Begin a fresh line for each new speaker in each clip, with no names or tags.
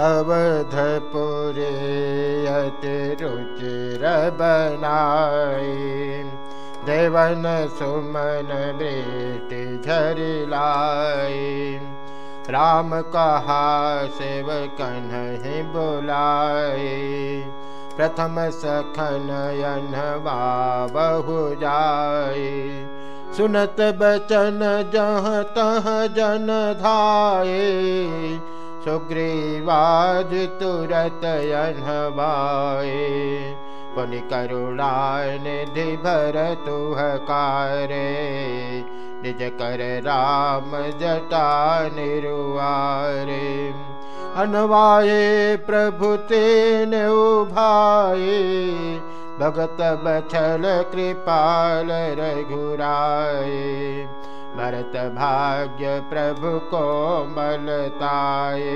अवधपुरे रुचिर बनाई देवन सुमन बेटी झरिलाई राम कहा, शिव कन्ह बुलाए। प्रथम सखन बहु जाए। सुनत बचन जह तह जन धाये सुग्रीवाज तुरत अनवाए पुनि करुणा निधि भर तुह कारे निज कर राम जटा निरुवारे। अनवाये प्रभु तेन उभाए भगत बछल कृपाल रघुराए भरत भाग्य प्रभु को मलताए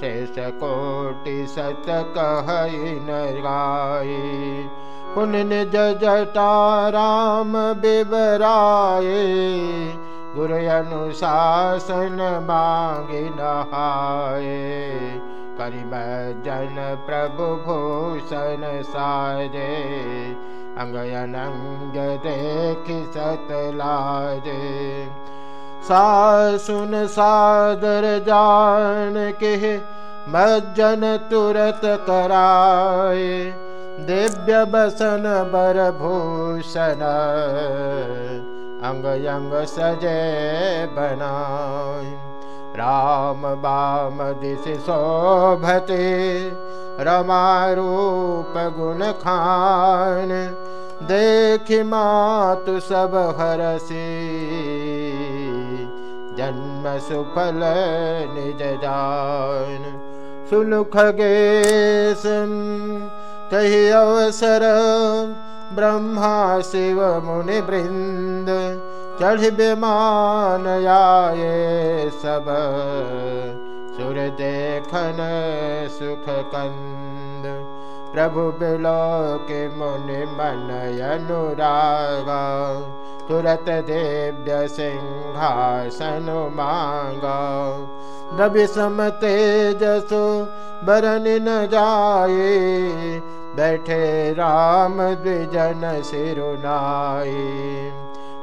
शेष कोटि सत कह गाये पुन निज जटा राम बिबराए गुरु अनुशासन मांगे नहाए करिब जन प्रभु भूषण साजे अंगयनंग देख सतलाजे सा सुन सादर जान के मज्जन तुरत कराए। दिव्य बसन बर भूषण अंग अंग सजे बनाय राम बाम दिश शोभते रमारूप गुण खान। देख मातु सब हरसी। जन्म सुफल निज जान। सुनुख गेश कही अवसर ब्रह्मा शिव मुनि सुर देखन सुख कंद प्रभु बिलो के मुनि मन अनुरागा तुरत देव्य सिंहासन मांगा। रवि सम तेजसो बरन न जाए बैठे राम द्विजन सिरुनाई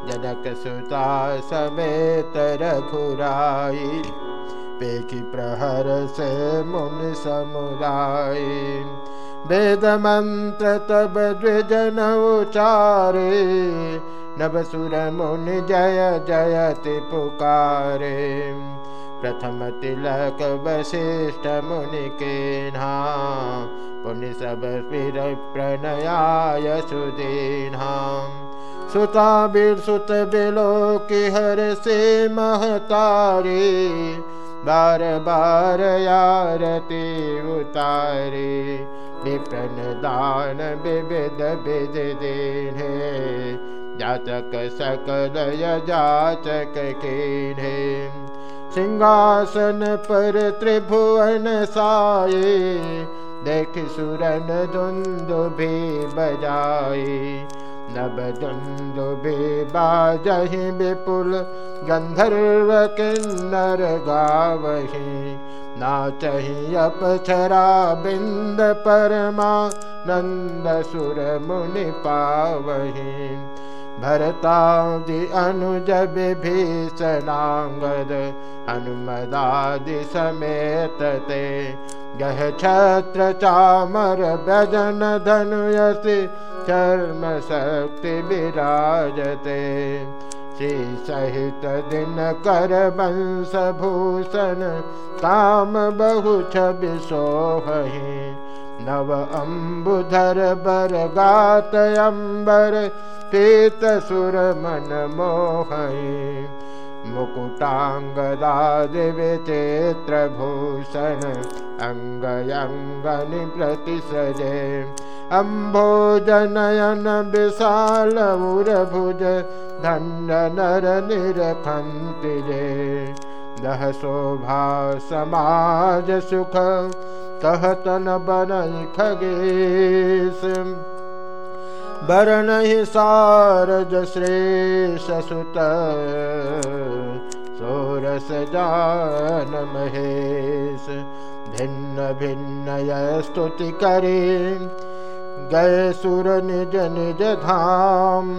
जनक सुता समेत रघुराई पेखी प्रहर से मुन समुदाय। वेद मंत्र तब द्विजन उचारे, नव सुर मुन जय जय जयति पुकारे। प्रथम तिलक वशिष्ठ मुनि के ना सब फिर प्रणयाय सुदीनाम सुता बिल सुत बिलो की हर से महतारे बार बार यारती उतारे विप्रन दान विविध विध देने जाचक सकल जाचक के सिंहासन पर त्रिभुवन साये देख सुरन दुंदु भी बजाई नब दुंदु भी बाजही विपुल गंधर्व किन्नर गावही। नाचही अपछरा बिंद परमा नंद सुर मुनि पावही। भरतादि अनुज विभीषणांगद हनुमदादि समेत गह छत्र चामर भजन धनुयसि चर्म शक्ति विराजते श्री सहित दिन कर वंश भूषण काम बहु छवि सोहि नव अम्बुधर बर गात अम्बर पीत सुर मन मोहि मुकुटाङ्गदादिविचित्रभूषण अङ्गयङ्गनि प्रतिसजे अम्भोजनयन विशालमुरभुज धन्य नर निरखन्तिजे दह शोभा समाज सुख कहतन बनय खगेश वरण सारज श्रेष सुत। सोर यस जान महेश। भिन्न भिन्न स्तुति करे। गए सुर निज निज धाम।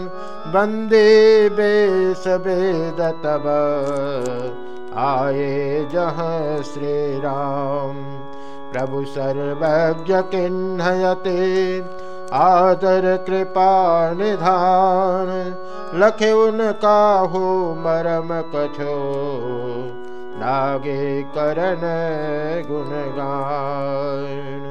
बंदे बेस वेद तब। आए जह श्री राम प्रभु सर्वज्ञ किन्हयते। आदर कृपा निधान लखे उनका हो मरम कछो नागे करन गुणगान।